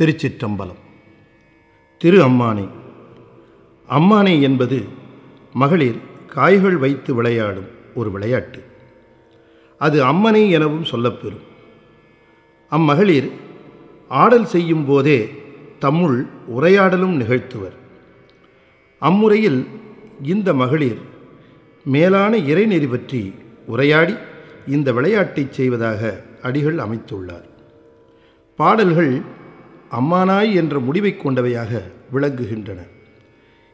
திருச்சிற்றம்பலம். திரு அம்மானை அம்மானை என்பது மகளிர் காய்கள் வைத்து விளையாடும் ஒரு விளையாட்டு. அது அம்மனை எனவும் சொல்லப்பெறும். அம்மகளிர் ஆடல் செய்யும் போதே தம்முள் உரையாடலும் நிகழ்த்துவர். அம்முறையில் இந்த மகளிர் மேலான இறைநெறி பற்றி உரையாடி இந்த விளையாட்டைச் செய்வதாக அடிகள் அமைத்துள்ளார். பாடல்கள் அம்மானாய் என்ற முடிவை கொண்டவையாக விளங்குகின்றன.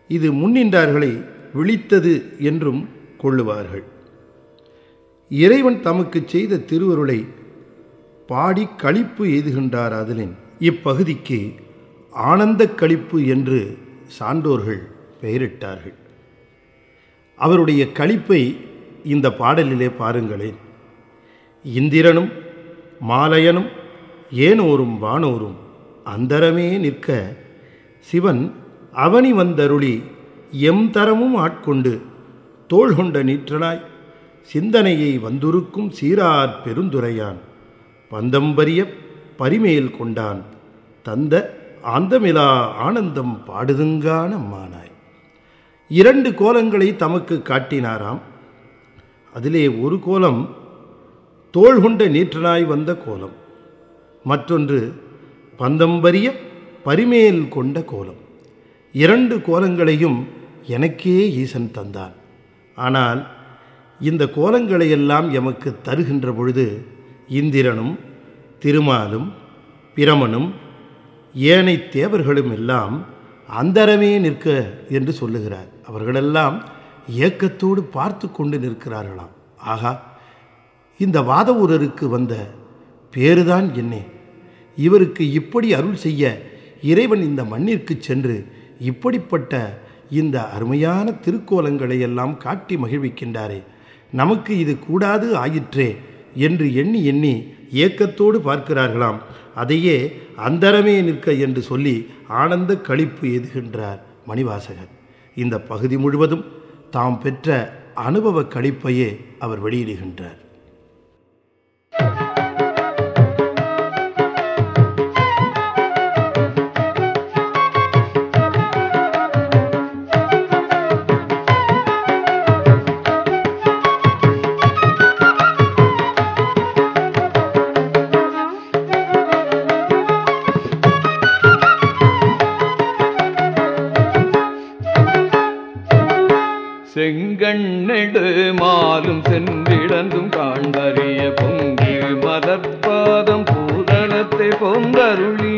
இது முன்னின்றார்களை விழித்தது என்றும் கொள்ளுவார்கள். இறைவன் தமக்கு செய்த திருவருளை பாடி களிப்பு எய்துகின்றார் அதிலின் இப்பகுதிக்கு ஆனந்த கழிப்பு என்று சான்றோர்கள் பெயரிட்டார்கள். அவருடைய களிப்பை இந்த பாடலிலே பாருங்களேன். இந்திரனும் மாலயனும் ஏனோரும் வானோரும் அந்தரமே நிற்க சிவன் அவனி வந்தருளி எம் தரமும் ஆட்கொண்டு தோள் கொண்ட நீற்றனாய் சிந்தனையை வந்துருக்கும் சீரார் பெருந்துரையான் பந்தம்பரிய பரிமேல் கொண்டான் தந்த ஆந்தமிலா ஆனந்தம் பாடுதுங்கான மானாய். இரண்டு கோலங்களை தமக்கு காட்டினாராம். அதிலே ஒரு கோலம் தோள் கொண்ட நீற்றனாய் வந்த கோலம். மற்றொன்று பந்தம்பரிய பரிமேல் கொண்ட கோலம். இரண்டு கோலங்களையும் எனக்கே ஈசன் தந்தான். ஆனால் இந்த கோலங்களையெல்லாம் எமக்கு தருகின்ற பொழுது இந்திரனும் திருமாலும் பிரமனும் ஏனை தேவர்களும் எல்லாம் அந்தரமே நிற்க என்று சொல்லுகிறார். அவர்களெல்லாம் ஏக்கத்தோடு பார்த்து கொண்டு நிற்கிறார்களாம். ஆகா இந்த வாதவூரருக்கு வந்த பேருதான் என்னே. இவருக்கு இப்படி அருள் செய்ய இறைவன் இந்த மண்ணிற்கு சென்று இப்படிப்பட்ட இந்த அருமையான திருக்கோலங்களை எல்லாம் காட்டி மகிழ்விக்கின்றாரே. நமக்கு இது கூடாது ஆயிற்றே என்று எண்ணி எண்ணி ஏக்கத்தோடு பார்க்கிறார்களாம். அதையே அந்தரமே நிற்க என்று சொல்லி ஆனந்த கழிப்பு எதுகின்றார் மணிவாசகர். இந்த பகுதி முழுவதும் தாம் பெற்ற அனுபவ கழிப்பையே அவர் வெளியிடுகின்றார். மலர்பாதம் பூதளத்தை பொங்கருளி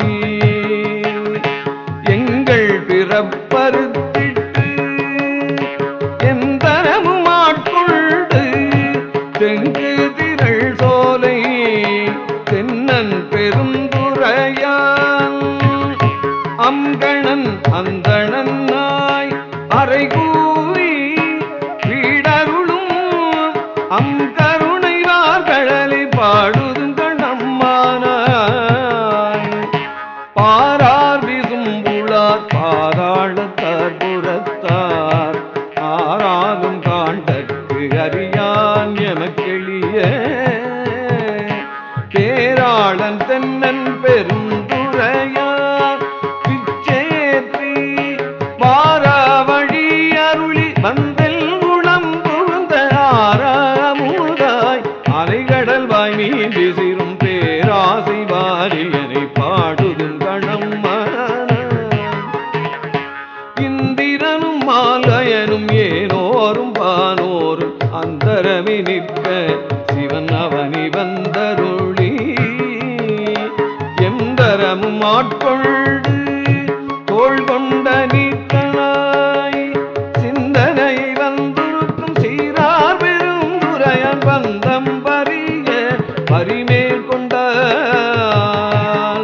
ராசை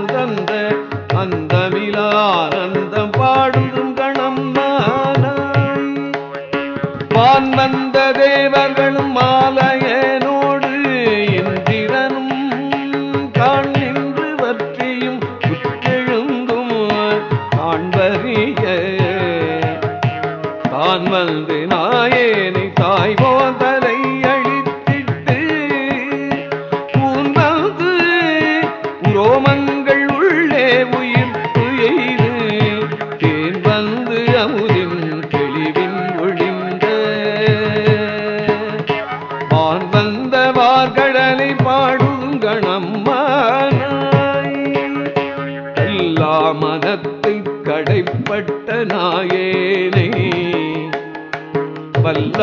தந்த கொண்ட தந்த பாடும் கணம் வான் வந்த தேவர்களும்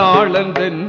ஆழ்ந்தன்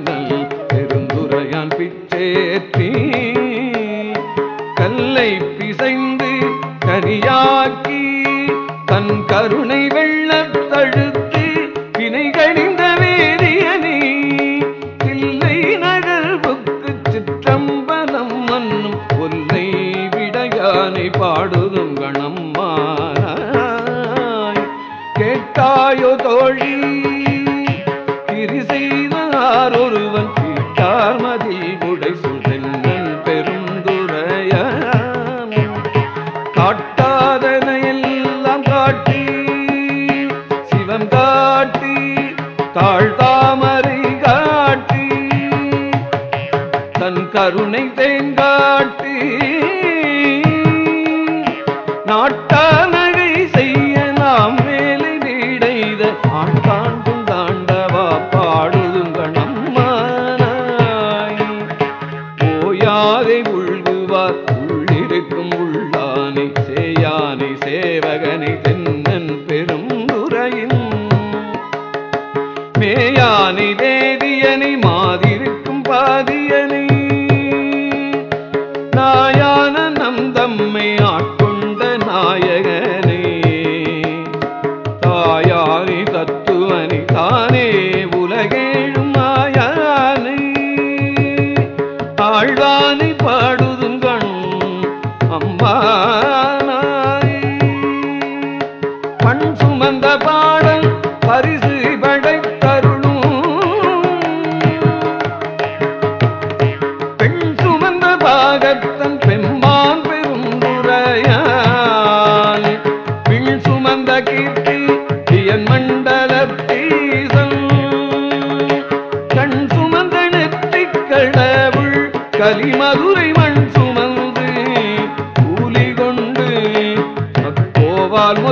உள்ளாரை உள்குவார் உள்ளிருக்கும் உள்ளானை சேயானை சேவகனை தென்னன் பெரும் உரையின் மேயானை வேதியனை என்னை பாடுதுங்கண் அம்மானாய். பண் சுமந்த பா மதுரை மண் சுமந்து கூலி கொண்டு கோவால்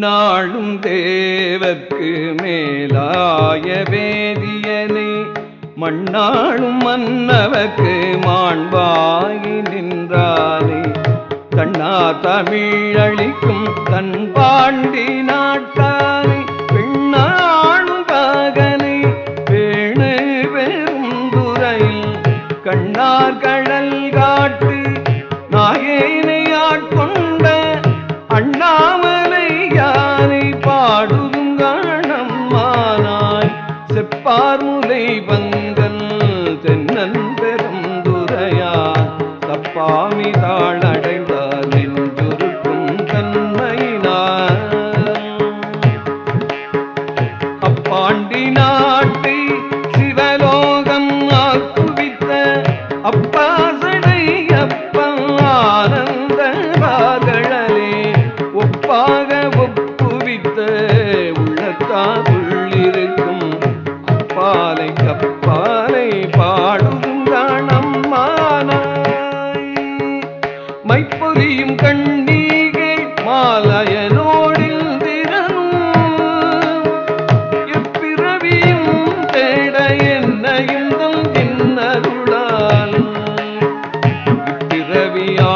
நாளும் தேவர்க்கு மேலாய வேதியனை மண்ணாளும் மன்னவர்க்கு மாண்பாகி நின்றாரே தன்னா தமிழளிக்கும் தன் பாண்டி நாட்டார்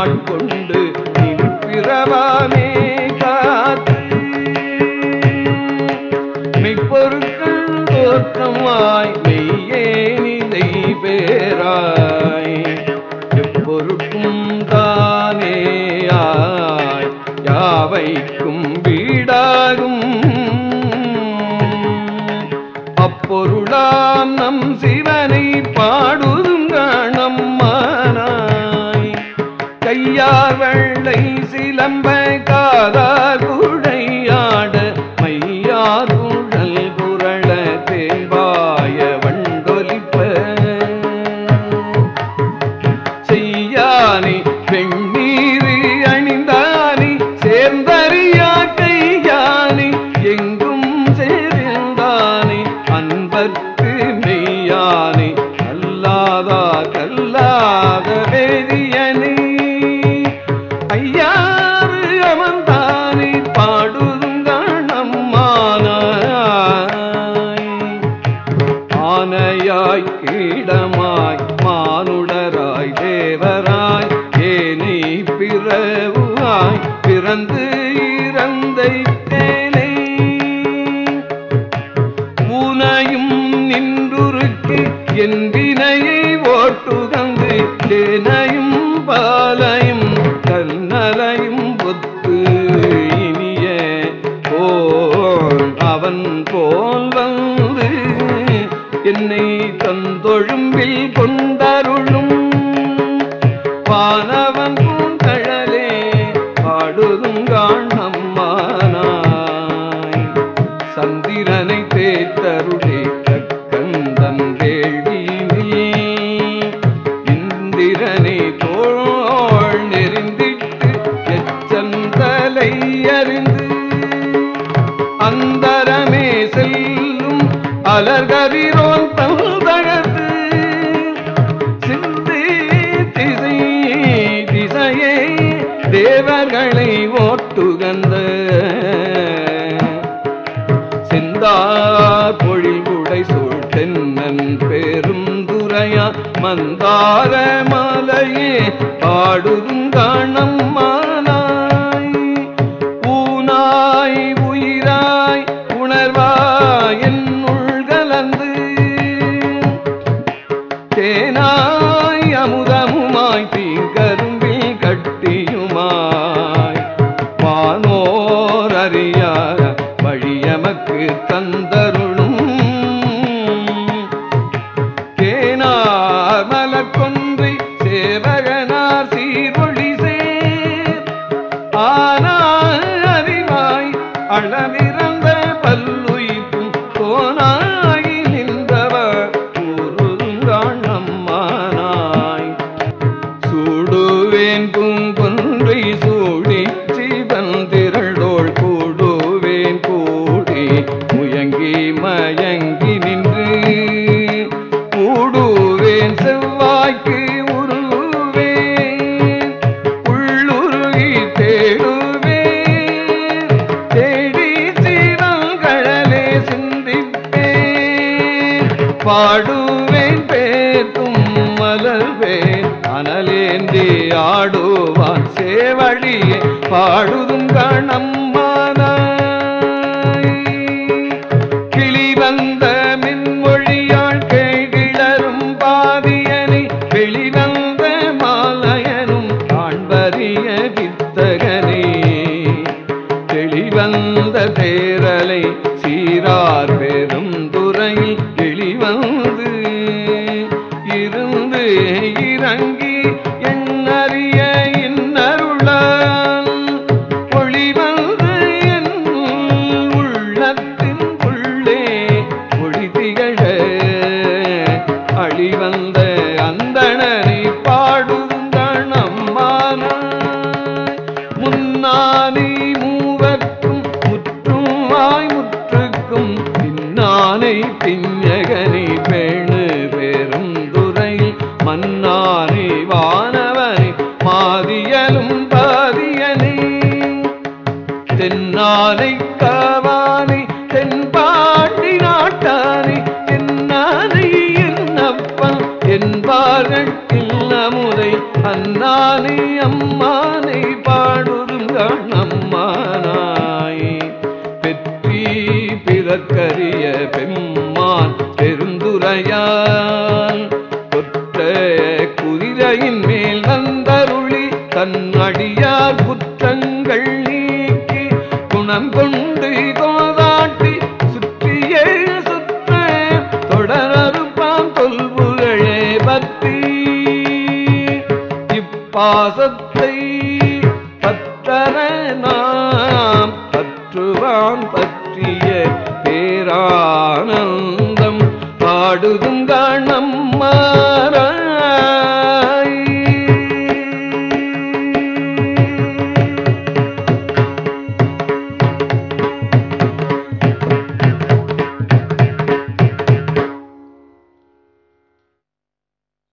ஆட்கொண்டு பிறவாமே காத்து. மெய்ப்பொருட்கள் தோற்றமாய் கையார் வெள்ளை சிலம்பை காதார் குழ பாடுங்கானம் அளவே பாடுவேன் பேத்தும் மலர்வேன். அனலேந்தி ஆடுவான் சேவழியே. பாடுதும் கணம் அமுதை அந்தானி அம்மா. பாசத்தை பத்தர நாம் பற்றுவான் பற்றிய பேரானந்தம். பாடுதுங்காணம்